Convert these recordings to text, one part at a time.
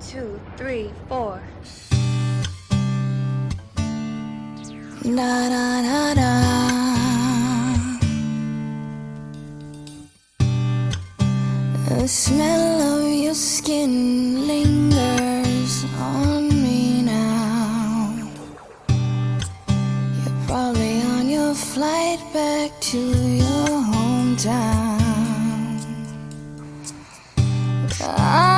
two, three, four. Na na na na. The smell of your skin lingers on me now. You're probably on your flight back to your hometown. I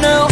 know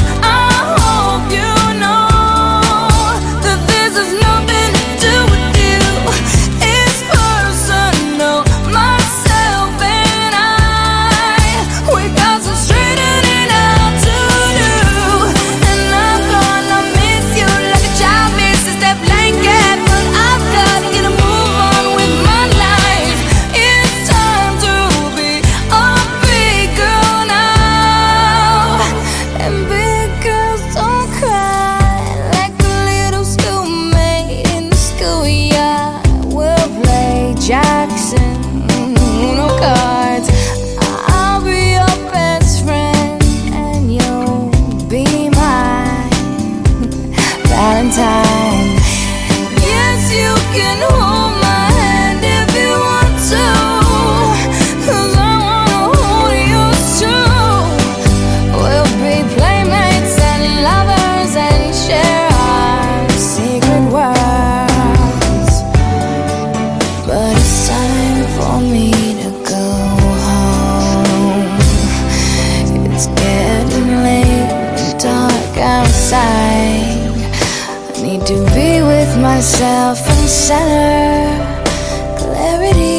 myself in center. Clarity.